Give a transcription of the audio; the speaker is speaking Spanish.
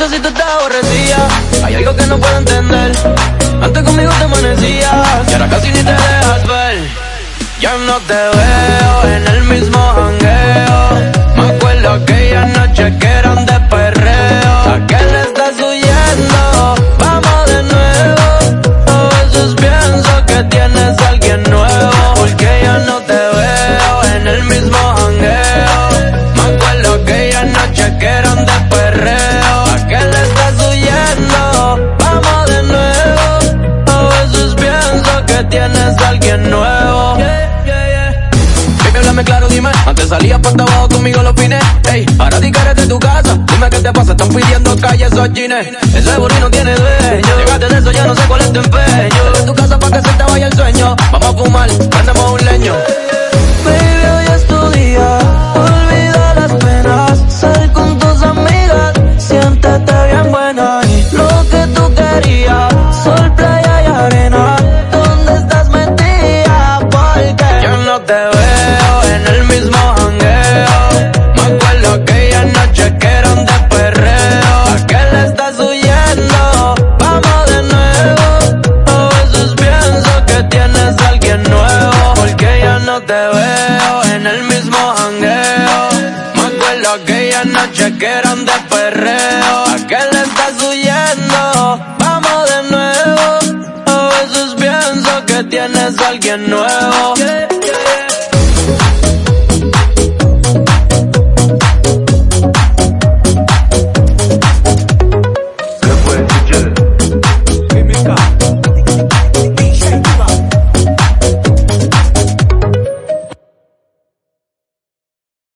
sé si tú estás aborrecida. Hay algo que no puedo entender. Antes conmigo te amanecías y ahora casi ni te dejas ver. Ya no te veo en el Claro, dime. Antes salías por abajo conmigo los fines. Ey, ahora di que de tu casa. Dime qué te pasa, están pidiendo calle esos jeans. Ese burrito tiene dueño. Llegaste de eso, ya no sé cuál es tu empeño. De tu casa pa' que se te vaya el sueño. Vamos a fumar, prendemos un leño. Te veo en el mismo jangueo. Me acuerdo aquella noche que eran de perreo. ¿A qué le estás huyendo? Vamos de nuevo. A veces pienso que tienes a alguien nuevo.